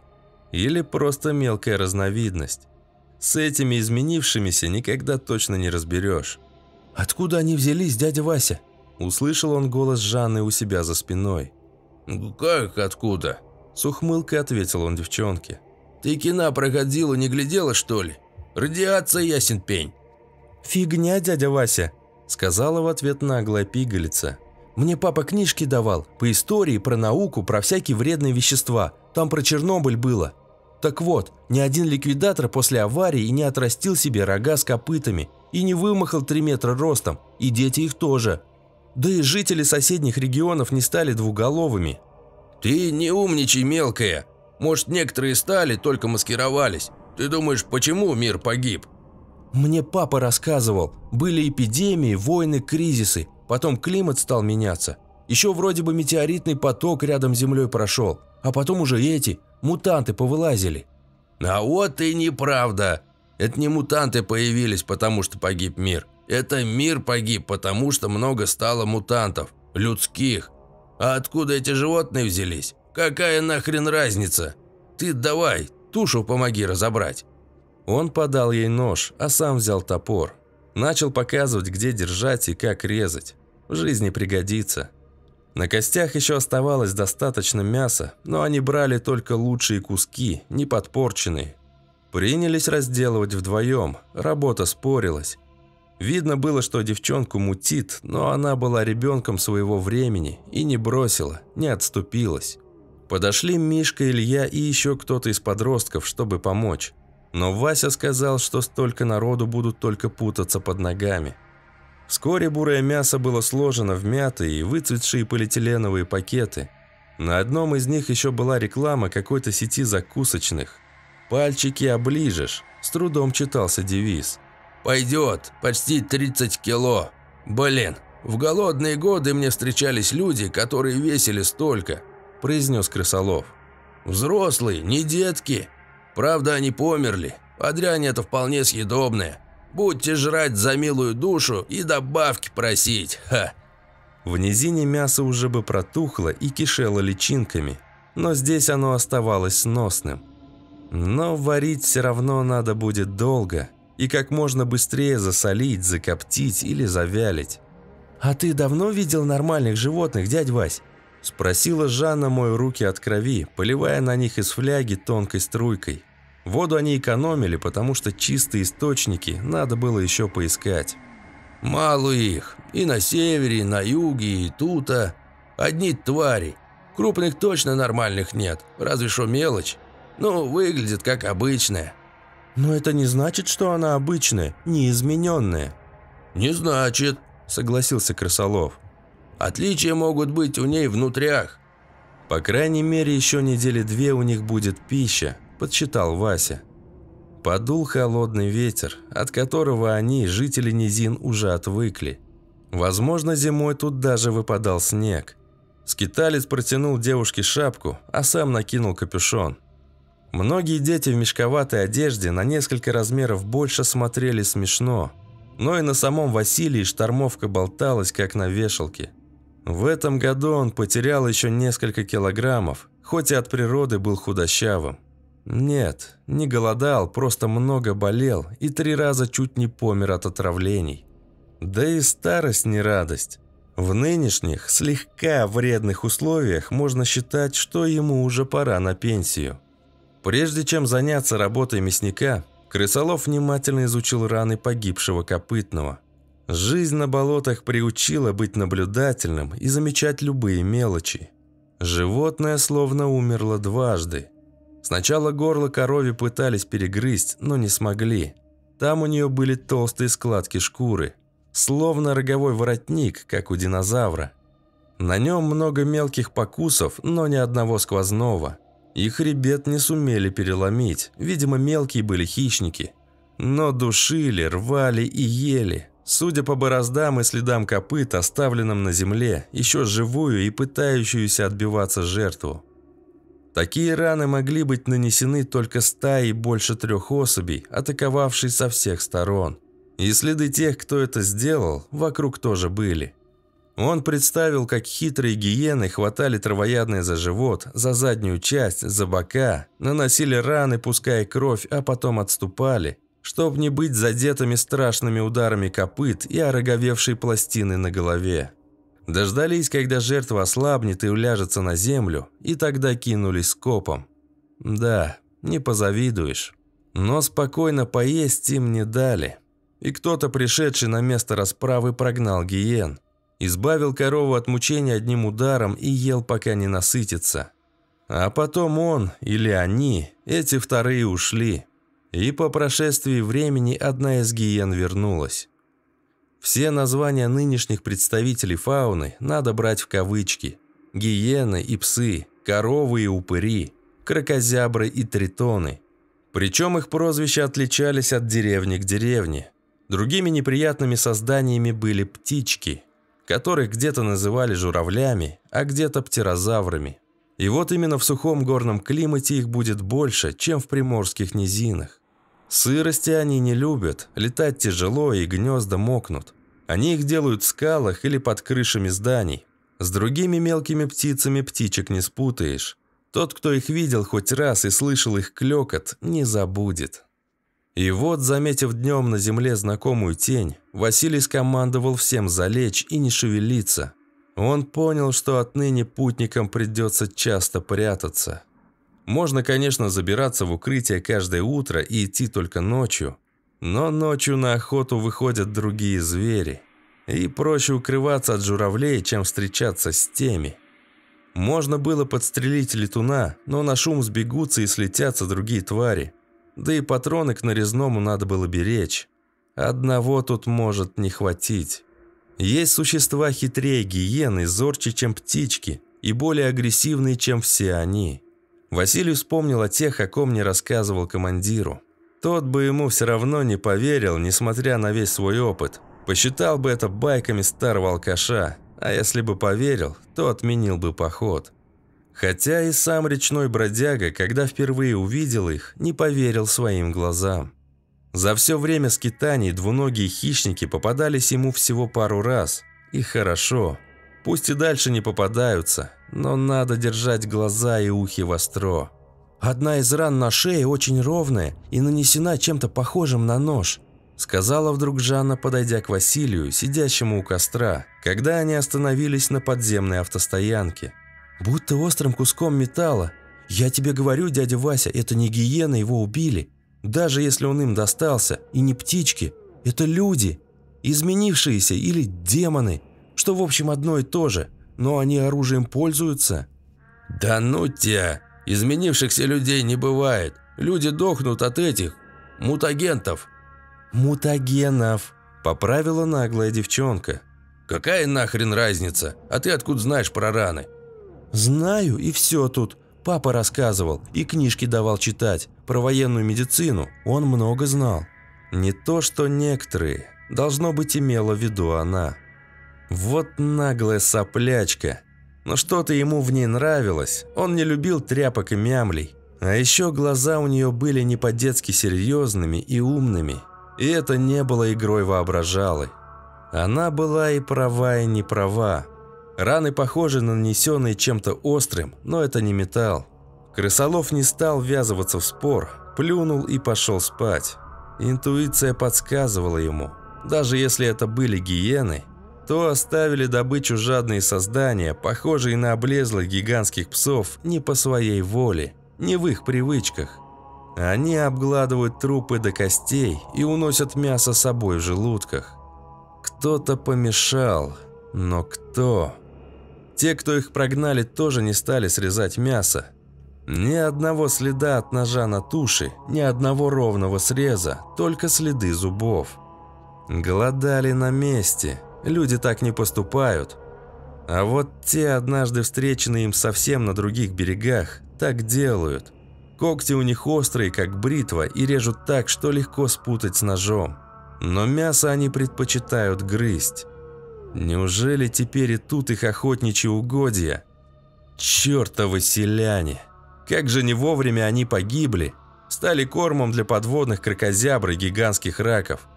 S1: или просто мелкая разновидность. С этими изменившимися никогда точно не разберешь. «Откуда они взялись, дядя Вася?» Услышал он голос Жанны у себя за спиной.
S3: «Как откуда?»
S1: С ухмылкой ответил он девчонке.
S3: «Ты кино проходила, не глядела, что ли? Радиация ясен пень».
S1: «Фигня, дядя Вася», сказала в ответ наглая пигалица. «Мне папа книжки давал, по истории, про науку, про всякие вредные вещества. Там про Чернобыль было. Так вот, ни один ликвидатор после аварии и не отрастил себе рога с копытами, и не вымахал 3 метра ростом, и дети их тоже. Да и жители соседних регионов не стали двуголовыми.
S3: «Ты не умничай, мелкая. Может, некоторые стали, только маскировались. Ты думаешь, почему мир погиб?»
S1: «Мне папа рассказывал. Были эпидемии, войны, кризисы. Потом климат стал меняться. Еще вроде бы метеоритный поток рядом с Землей прошел. А потом уже эти, мутанты, повылазили».
S3: «А вот и неправда. Это не мутанты появились, потому что погиб мир. Это мир погиб, потому что много стало мутантов. Людских. А откуда эти животные взялись? Какая нахрен разница? Ты давай, тушу помоги разобрать».
S1: Он подал ей нож, а сам взял топор. Начал показывать, где держать и как резать. В жизни пригодится. На костях еще оставалось достаточно мяса, но они брали только лучшие куски, не подпорченные, Принялись разделывать вдвоем, работа спорилась. Видно было, что девчонку мутит, но она была ребенком своего времени и не бросила, не отступилась. Подошли Мишка, Илья и еще кто-то из подростков, чтобы помочь. Но Вася сказал, что столько народу будут только путаться под ногами. Вскоре бурое мясо было сложено в мятые и выцветшие полиэтиленовые пакеты. На одном из них еще была реклама какой-то сети закусочных – «Пальчики оближешь», – с трудом читался девиз.
S3: «Пойдет, почти 30 кило. Блин, В голодные годы мне встречались люди, которые весили столько», – произнес Крысолов. «Взрослые, не детки. Правда, они померли. А это вполне съедобная. Будьте жрать за милую душу и добавки просить, ха!»
S1: В низине мясо уже бы протухло и кишело личинками, но здесь оно оставалось сносным. Но варить все равно надо будет долго и как можно быстрее засолить, закоптить или завялить. «А ты давно видел нормальных животных, дядь Вась?» Спросила Жанна мою руки от крови, поливая на них из фляги тонкой струйкой. Воду они экономили, потому что чистые источники надо было еще поискать.
S3: «Мало их. И на севере, и на юге, и тута. Одни твари. Крупных точно нормальных нет, разве что мелочь. Ну, выглядит как обычная».
S1: «Но это не значит, что она обычная, неизмененная».
S3: «Не значит», – согласился Крысолов. «Отличия могут быть у ней внутрях».
S1: «По крайней мере, еще недели две у них будет пища», – подсчитал Вася. Подул холодный ветер, от которого они, жители низин, уже отвыкли. Возможно, зимой тут даже выпадал снег. Скиталец протянул девушке шапку, а сам накинул капюшон. Многие дети в мешковатой одежде на несколько размеров больше смотрели смешно, но и на самом Василии штормовка болталась, как на вешалке. В этом году он потерял еще несколько килограммов, хоть и от природы был худощавым. Нет, не голодал, просто много болел и три раза чуть не помер от отравлений. Да и старость не радость. В нынешних, слегка вредных условиях можно считать, что ему уже пора на пенсию. Прежде чем заняться работой мясника, Крысолов внимательно изучил раны погибшего копытного. Жизнь на болотах приучила быть наблюдательным и замечать любые мелочи. Животное словно умерло дважды – Сначала горло корови пытались перегрызть, но не смогли. Там у нее были толстые складки шкуры, словно роговой воротник, как у динозавра. На нем много мелких покусов, но ни одного сквозного. Их хребет не сумели переломить, видимо, мелкие были хищники. Но душили, рвали и ели. Судя по бороздам и следам копыт, оставленным на земле, еще живую и пытающуюся отбиваться жертву. Такие раны могли быть нанесены только стаей больше трех особей, атаковавшей со всех сторон. И следы тех, кто это сделал, вокруг тоже были. Он представил, как хитрые гиены хватали травоядные за живот, за заднюю часть, за бока, наносили раны, пуская кровь, а потом отступали, чтобы не быть задетыми страшными ударами копыт и ороговевшей пластины на голове. Дождались, когда жертва ослабнет и уляжется на землю, и тогда кинулись скопом. Да, не позавидуешь. Но спокойно поесть им не дали. И кто-то, пришедший на место расправы, прогнал гиен. Избавил корову от мучения одним ударом и ел, пока не насытится. А потом он, или они, эти вторые ушли. И по прошествии времени одна из гиен вернулась. Все названия нынешних представителей фауны надо брать в кавычки. Гиены и псы, коровы и упыри, крокозябры и тритоны. Причем их прозвища отличались от деревни к деревне. Другими неприятными созданиями были птички, которых где-то называли журавлями, а где-то птерозаврами. И вот именно в сухом горном климате их будет больше, чем в приморских низинах. Сырости они не любят, летать тяжело и гнезда мокнут. Они их делают в скалах или под крышами зданий. С другими мелкими птицами птичек не спутаешь. Тот, кто их видел хоть раз и слышал их клёкот, не забудет. И вот, заметив днем на земле знакомую тень, Василий скомандовал всем залечь и не шевелиться. Он понял, что отныне путникам придется часто прятаться. Можно, конечно, забираться в укрытие каждое утро и идти только ночью. Но ночью на охоту выходят другие звери. И проще укрываться от журавлей, чем встречаться с теми. Можно было подстрелить летуна, но на шум сбегутся и слетятся другие твари. Да и патроны к нарезному надо было беречь. Одного тут может не хватить. Есть существа хитрее гиены, зорче, чем птички, и более агрессивные, чем все они. Василий вспомнил о тех, о ком не рассказывал командиру. Тот бы ему все равно не поверил, несмотря на весь свой опыт. Посчитал бы это байками старого алкаша, а если бы поверил, то отменил бы поход. Хотя и сам речной бродяга, когда впервые увидел их, не поверил своим глазам. За все время скитаний двуногие хищники попадались ему всего пару раз. И хорошо. Пусть и дальше не попадаются, но надо держать глаза и ухи востро. «Одна из ран на шее очень ровная и нанесена чем-то похожим на нож», сказала вдруг Жанна, подойдя к Василию, сидящему у костра, когда они остановились на подземной автостоянке. «Будто острым куском металла. Я тебе говорю, дядя Вася, это не гиены, его убили. Даже если он им достался, и не птички, это люди, изменившиеся или демоны, что в общем одно и то же, но они оружием пользуются».
S3: «Да ну тебя! Изменившихся людей не бывает. Люди дохнут от этих мутагентов».
S1: «Мутагенов», – поправила наглая девчонка.
S3: «Какая нахрен разница? А ты откуда знаешь про раны?»
S1: «Знаю, и все тут. Папа рассказывал и книжки давал читать. Про военную медицину он много знал. Не то, что некоторые. Должно быть, имела в виду она. Вот наглая соплячка. Но что-то ему в ней нравилось. Он не любил тряпок и мямлей. А еще глаза у нее были не по-детски серьезными и умными. И это не было игрой воображалой. Она была и права, и не права. Раны похожи на нанесенные чем-то острым, но это не металл. Крысолов не стал ввязываться в спор, плюнул и пошел спать. Интуиция подсказывала ему, даже если это были гиены, то оставили добычу жадные создания, похожие на облезлых гигантских псов, не по своей воле, не в их привычках. Они обгладывают трупы до костей и уносят мясо с собой в желудках. Кто-то помешал, но кто? Те, кто их прогнали, тоже не стали срезать мясо. Ни одного следа от ножа на туше, ни одного ровного среза, только следы зубов. Голодали на месте. Люди так не поступают. А вот те, однажды встреченные им совсем на других берегах, так делают. Когти у них острые, как бритва, и режут так, что легко спутать с ножом. Но мясо они предпочитают грызть. Неужели теперь и тут их охотничьи угодья? Чёртовы селяне! Как же не вовремя они погибли! Стали кормом для подводных крокозябр и гигантских раков.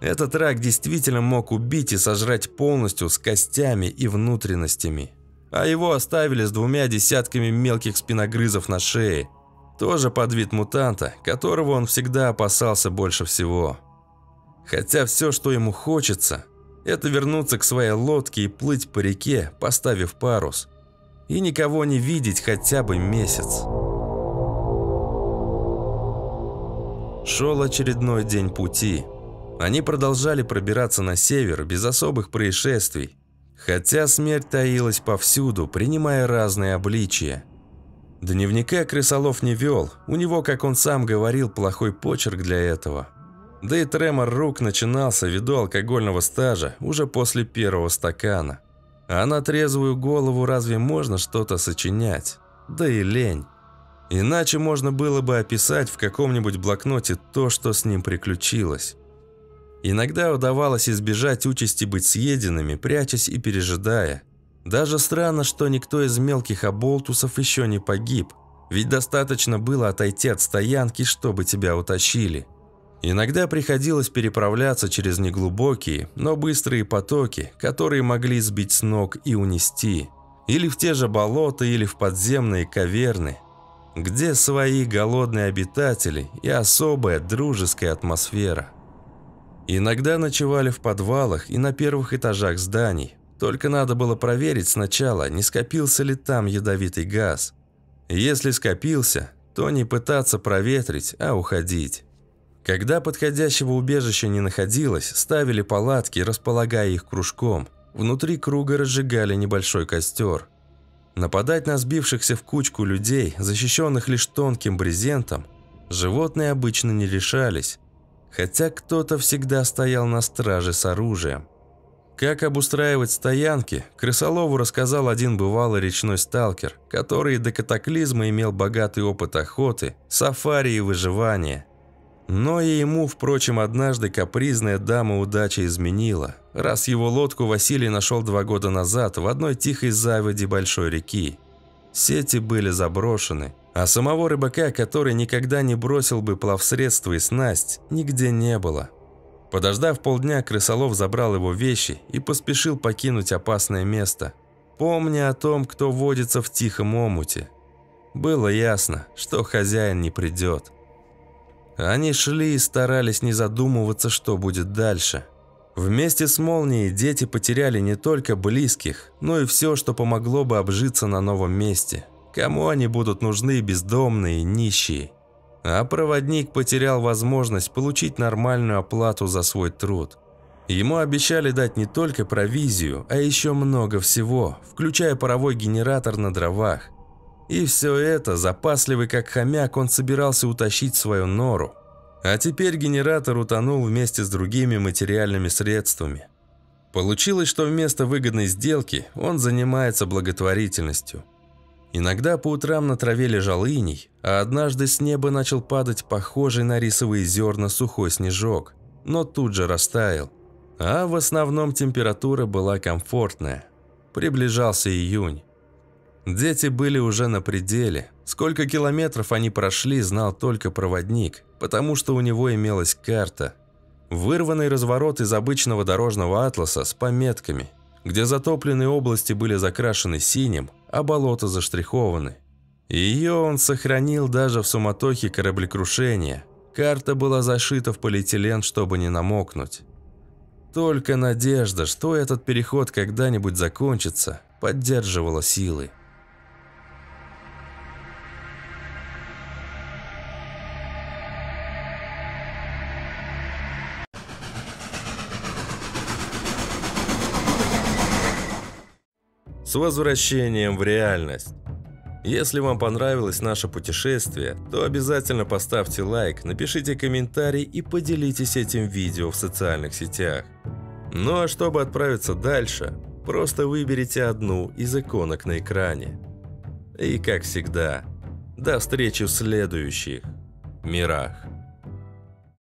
S1: Этот рак действительно мог убить и сожрать полностью с костями и внутренностями. А его оставили с двумя десятками мелких спиногрызов на шее. Тоже под вид мутанта, которого он всегда опасался больше всего. Хотя все, что ему хочется, это вернуться к своей лодке и плыть по реке, поставив парус. И никого не видеть хотя бы месяц. Шел очередной день пути. Они продолжали пробираться на север без особых происшествий. Хотя смерть таилась повсюду, принимая разные обличия. Дневника крысолов не вел, у него, как он сам говорил, плохой почерк для этого – да и тремор рук начинался ввиду алкогольного стажа уже после первого стакана. А на трезвую голову разве можно что-то сочинять? Да и лень. Иначе можно было бы описать в каком-нибудь блокноте то, что с ним приключилось. Иногда удавалось избежать участи быть съеденными, прячась и пережидая. Даже странно, что никто из мелких оболтусов еще не погиб, ведь достаточно было отойти от стоянки, чтобы тебя утащили. Иногда приходилось переправляться через неглубокие, но быстрые потоки, которые могли сбить с ног и унести. Или в те же болота, или в подземные каверны, где свои голодные обитатели и особая дружеская атмосфера. Иногда ночевали в подвалах и на первых этажах зданий. Только надо было проверить сначала, не скопился ли там ядовитый газ. Если скопился, то не пытаться проветрить, а уходить. Когда подходящего убежища не находилось, ставили палатки, располагая их кружком. Внутри круга разжигали небольшой костер. Нападать на сбившихся в кучку людей, защищенных лишь тонким брезентом, животные обычно не решались, хотя кто-то всегда стоял на страже с оружием. Как обустраивать стоянки, Крысолову рассказал один бывалый речной сталкер, который до катаклизма имел богатый опыт охоты, сафари и выживания. Но и ему, впрочем, однажды капризная дама удачи изменила, раз его лодку Василий нашел два года назад в одной тихой заводе большой реки. Сети были заброшены, а самого рыбака, который никогда не бросил бы плавсредство и снасть, нигде не было. Подождав полдня, крысолов забрал его вещи и поспешил покинуть опасное место, помня о том, кто водится в тихом омуте. Было ясно, что хозяин не придет. Они шли и старались не задумываться, что будет дальше. Вместе с молнией дети потеряли не только близких, но и все, что помогло бы обжиться на новом месте. Кому они будут нужны бездомные, нищие? А проводник потерял возможность получить нормальную оплату за свой труд. Ему обещали дать не только провизию, а еще много всего, включая паровой генератор на дровах. И все это, запасливый как хомяк, он собирался утащить свою нору. А теперь генератор утонул вместе с другими материальными средствами. Получилось, что вместо выгодной сделки он занимается благотворительностью. Иногда по утрам на траве лежал иней, а однажды с неба начал падать похожий на рисовые зерна сухой снежок, но тут же растаял. А в основном температура была комфортная. Приближался июнь. Дети были уже на пределе. Сколько километров они прошли, знал только проводник, потому что у него имелась карта. Вырванный разворот из обычного дорожного атласа с пометками, где затопленные области были закрашены синим, а болота заштрихованы. Ее он сохранил даже в суматохе кораблекрушения. Карта была зашита в полиэтилен, чтобы не намокнуть. Только надежда, что этот переход когда-нибудь закончится, поддерживала силы. С возвращением в реальность! Если вам понравилось наше путешествие, то обязательно поставьте лайк, напишите комментарий и поделитесь этим видео в социальных сетях. Ну а чтобы отправиться дальше, просто выберите одну из иконок на экране. И как всегда, до встречи в следующих мирах.